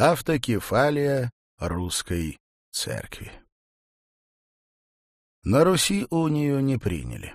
Автокефалия русской церкви. На Руси у нее не приняли.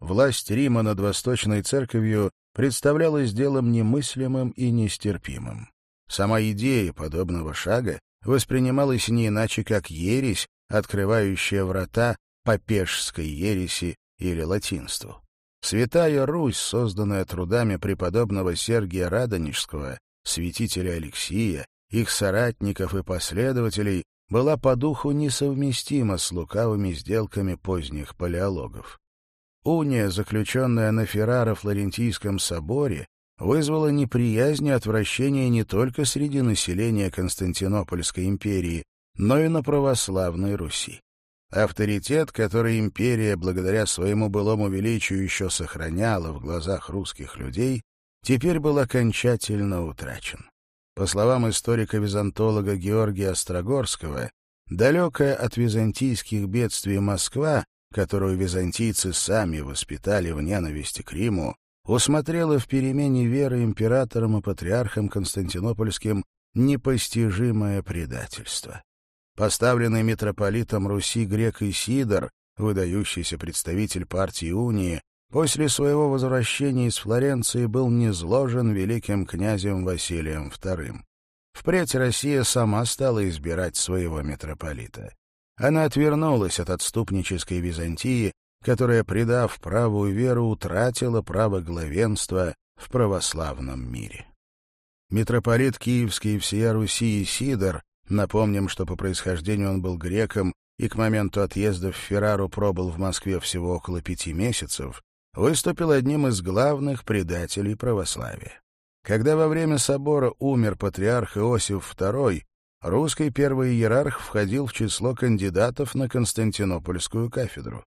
Власть Рима над Восточной Церковью представлялась делом немыслимым и нестерпимым. Сама идея подобного шага воспринималась не иначе, как ересь, открывающая врата попешской ереси или латинству. Святая Русь, созданная трудами преподобного Сергия Радонежского, святителя Алексия, их соратников и последователей была по духу несовместима с лукавыми сделками поздних палеологов. Уния, заключенная на Ферраро-Флорентийском соборе, вызвала неприязнь и отвращение не только среди населения Константинопольской империи, но и на православной Руси. Авторитет, который империя благодаря своему былому величию еще сохраняла в глазах русских людей, теперь был окончательно утрачен. По словам историка-византолога Георгия Острогорского, далекая от византийских бедствий Москва, которую византийцы сами воспитали в ненависти к Риму, усмотрела в перемене веры императором и патриархом Константинопольским непостижимое предательство. Поставленный митрополитом Руси грек Исидор, выдающийся представитель партии Унии, после своего возвращения из Флоренции был низложен великим князем Василием II. Впредь Россия сама стала избирать своего митрополита. Она отвернулась от отступнической Византии, которая, предав правую веру, утратила право главенства в православном мире. Митрополит Киевский и всея Руси Сидор, напомним, что по происхождению он был греком и к моменту отъезда в Феррару пробыл в Москве всего около пяти месяцев, выступил одним из главных предателей православия. Когда во время собора умер патриарх Иосиф II, русский первый иерарх входил в число кандидатов на Константинопольскую кафедру.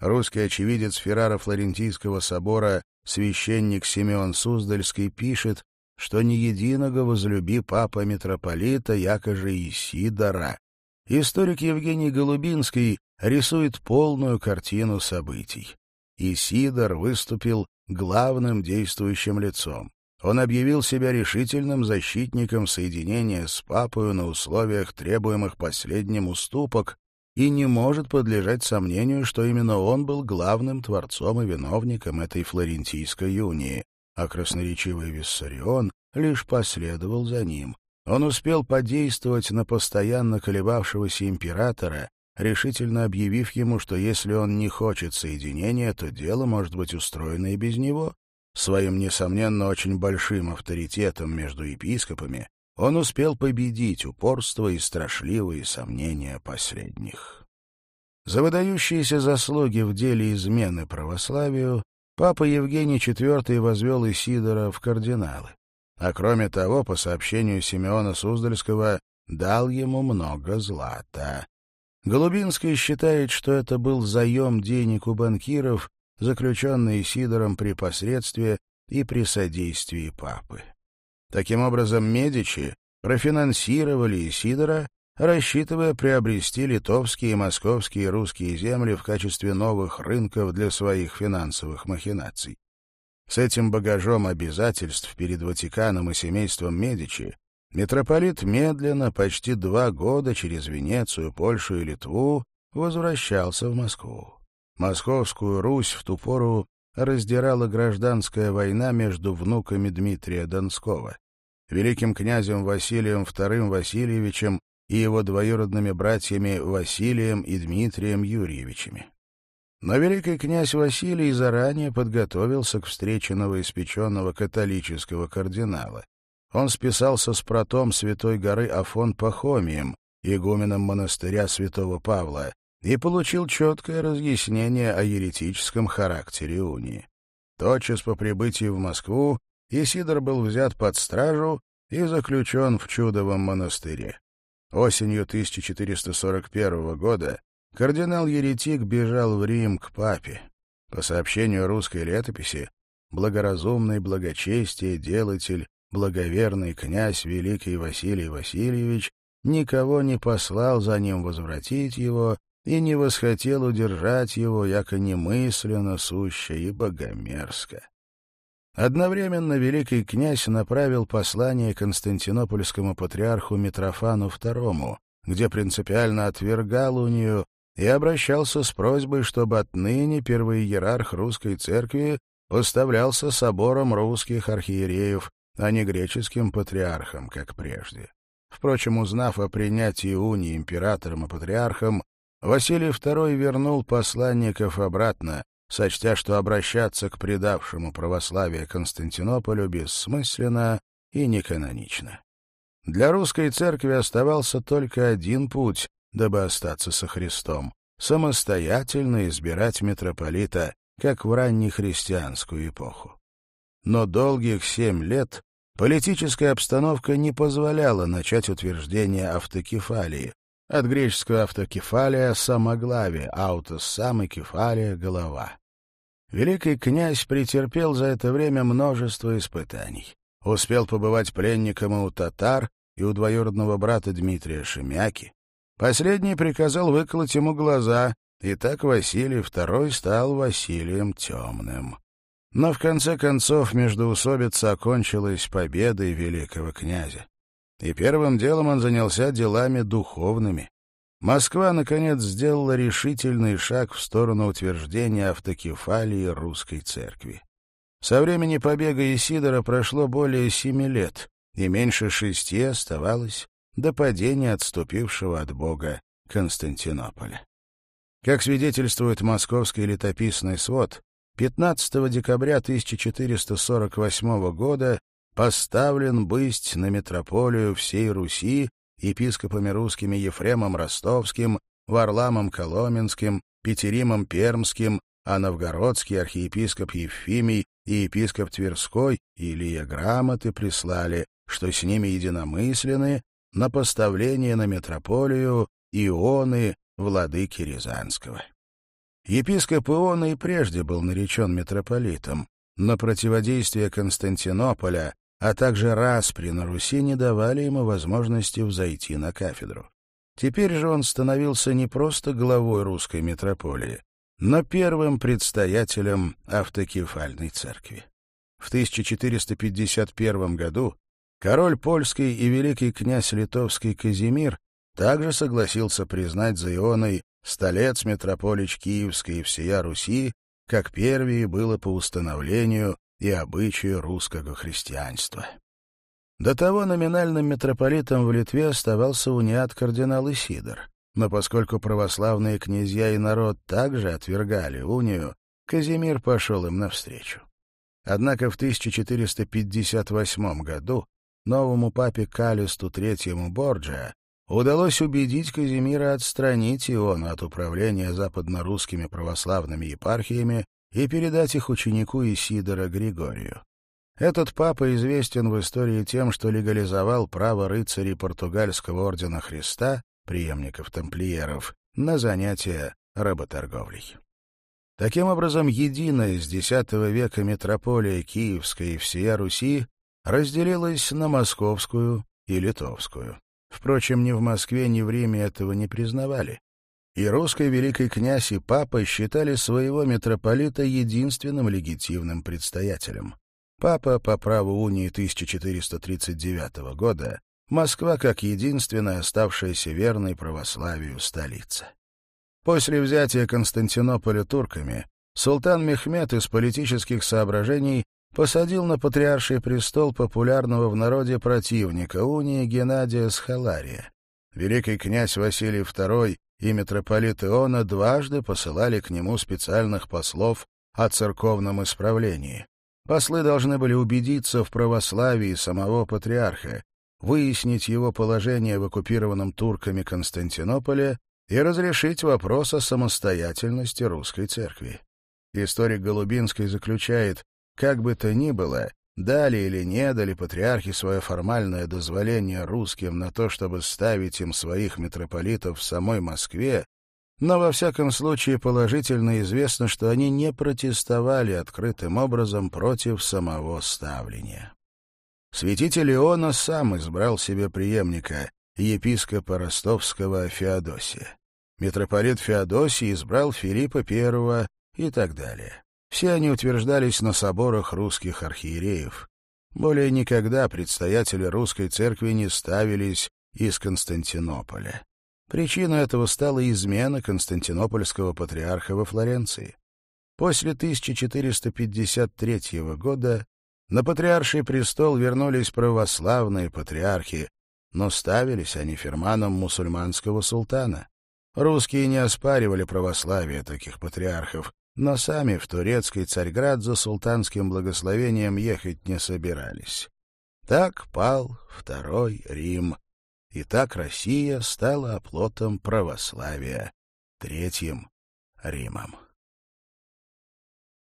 Русский очевидец Феррара Флорентийского собора священник Симеон Суздальский пишет, что «не единого возлюби папа митрополита, якоже Исидора». Историк Евгений Голубинский рисует полную картину событий и Сидор выступил главным действующим лицом. Он объявил себя решительным защитником соединения с папою на условиях, требуемых последним уступок, и не может подлежать сомнению, что именно он был главным творцом и виновником этой флорентийской унии, а красноречивый Виссарион лишь последовал за ним. Он успел подействовать на постоянно колебавшегося императора решительно объявив ему, что если он не хочет соединения, то дело может быть устроено и без него. Своим, несомненно, очень большим авторитетом между епископами он успел победить упорство и страшливые сомнения последних. За выдающиеся заслуги в деле измены православию папа Евгений IV возвел Исидора в кардиналы, а кроме того, по сообщению Симеона Суздальского, дал ему много злата. Голубинский считает, что это был заем денег у банкиров, заключенный Сидором при посредстве и при содействии папы. Таким образом, Медичи профинансировали Сидора, рассчитывая приобрести литовские, и московские русские земли в качестве новых рынков для своих финансовых махинаций. С этим багажом обязательств перед Ватиканом и семейством Медичи Митрополит медленно, почти два года через Венецию, Польшу и Литву, возвращался в Москву. Московскую Русь в ту пору раздирала гражданская война между внуками Дмитрия Донского. Великим князем Василием II Васильевичем и его двоюродными братьями Василием и Дмитрием Юрьевичами. Но великий князь Василий заранее подготовился к встрече новоиспеченного католического кардинала. Он списался с протом Святой горы Афон Пахомием, игуменом монастыря Святого Павла, и получил четкое разъяснение о еретическом характере унии. Тотчас по прибытии в Москву Исидор был взят под стражу и заключен в чудовом монастыре. Осенью 1441 года кардинал-еретик бежал в Рим к папе. По сообщению русской летописи, благоразумный благочестие делатель благоверный князь Великий Василий Васильевич никого не послал за ним возвратить его и не восхотел удержать его, яко немысленно, суще и богомерзко. Одновременно великий князь направил послание константинопольскому патриарху Митрофану II, где принципиально отвергал унию и обращался с просьбой, чтобы отныне первый иерарх русской церкви поставлялся собором русских архиереев, а не греческим патриархом, как прежде. Впрочем, узнав о принятии унии императором и патриархом, Василий II вернул посланников обратно, сочтя, что обращаться к предавшему православие Константинополю бессмысленно и неканонично. Для русской церкви оставался только один путь, дабы остаться со Христом — самостоятельно избирать митрополита, как в раннехристианскую эпоху но долгих семь лет политическая обстановка не позволяла начать утверждение автокефалии, от греческого автокефалия — самоглавие, аутос самый кефалия — голова. Великий князь претерпел за это время множество испытаний. Успел побывать пленником и у татар, и у двоюродного брата Дмитрия Шемяки. Последний приказал выколоть ему глаза, и так Василий II стал Василием Темным. Но в конце концов междоусобица окончилась победой великого князя. И первым делом он занялся делами духовными. Москва, наконец, сделала решительный шаг в сторону утверждения автокефалии русской церкви. Со времени побега Исидора прошло более семи лет, и меньше шести оставалось до падения отступившего от Бога Константинополя. Как свидетельствует московский летописный свод, 15 декабря 1448 года поставлен бысть на митрополию всей Руси епископами русскими Ефремом Ростовским, Варламом Коломенским, Петеримом Пермским, а новгородский архиепископ Ефимий и епископ Тверской Илья грамоты прислали, что с ними единомысленны на поставление на митрополию ионы владыки Рязанского. Епископ Иона и прежде был наречен митрополитом, но противодействие Константинополя, а также распри на Руси не давали ему возможности взойти на кафедру. Теперь же он становился не просто главой русской митрополии, но первым предстоятелем автокефальной церкви. В 1451 году король польский и великий князь литовский Казимир также согласился признать за Ионой столец митрополич Киевской и всея Руси, как первее было по установлению и обычаю русского христианства. До того номинальным митрополитом в Литве оставался униат кардинал Исидор, но поскольку православные князья и народ также отвергали унию, Казимир пошел им навстречу. Однако в 1458 году новому папе Калисту III Борджиа удалось убедить Казимира отстранить Иона от управления западно-русскими православными епархиями и передать их ученику Исидора Григорию. Этот папа известен в истории тем, что легализовал право рыцарей португальского ордена Христа, преемников тамплиеров, на занятия работорговлей. Таким образом, единая с X века митрополия Киевской и всея Руси разделилась на московскую и литовскую. Впрочем, ни в Москве, ни в Риме этого не признавали. И русский великий князь и папа считали своего митрополита единственным легитимным предстоятелем. Папа по праву унии 1439 года, Москва как единственная оставшаяся верной православию столица. После взятия Константинополя турками султан Мехмед из политических соображений посадил на патриарший престол популярного в народе противника унии Геннадия Схалария. Великий князь Василий II и митрополит Иона дважды посылали к нему специальных послов о церковном исправлении. Послы должны были убедиться в православии самого патриарха, выяснить его положение в оккупированном турками Константинополе и разрешить вопрос о самостоятельности русской церкви. Историк Голубинский заключает, как бы то ни было, дали или не дали патриархи свое формальное дозволение русским на то, чтобы ставить им своих митрополитов в самой Москве, но во всяком случае положительно известно, что они не протестовали открытым образом против самого ставления. Святитель Иона сам избрал себе преемника, епископа ростовского Феодосия. Митрополит Феодосий избрал Филиппа I и так далее. Все они утверждались на соборах русских архиереев. Более никогда предстоятели русской церкви не ставились из Константинополя. Причиной этого стала измена константинопольского патриарха во Флоренции. После 1453 года на патриарший престол вернулись православные патриархи, но ставились они ферманом мусульманского султана. Русские не оспаривали православие таких патриархов, но сами в турецкий Царьград за султанским благословением ехать не собирались. Так пал Второй Рим, и так Россия стала оплотом православия Третьим Римом.